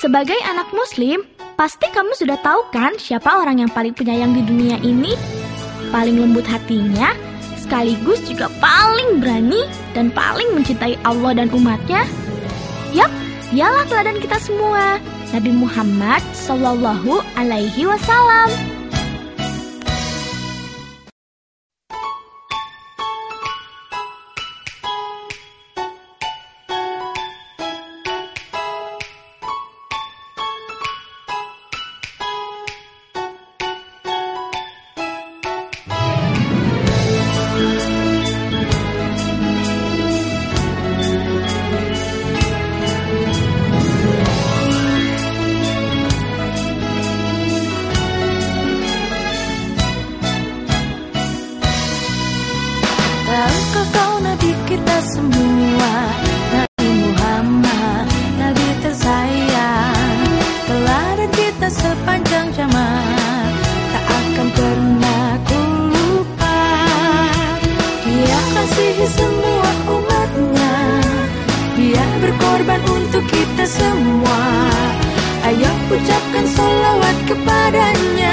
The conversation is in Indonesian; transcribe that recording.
Sebagai anak muslim, pasti kamu sudah tahu kan siapa orang yang paling penyayang di dunia ini? Paling lembut hatinya, sekaligus juga paling berani dan paling mencintai Allah dan umatnya? Yap, dialah teladan kita semua, Nabi Muhammad Wasallam. semua. Nabi Muhammad, Nabi tersayang. Telah ada kita sepanjang zaman Tak akan pernah ku lupa. Dia kasih semua umatnya. Dia berkorban untuk kita semua. Ayo ucapkan solawat kepadanya.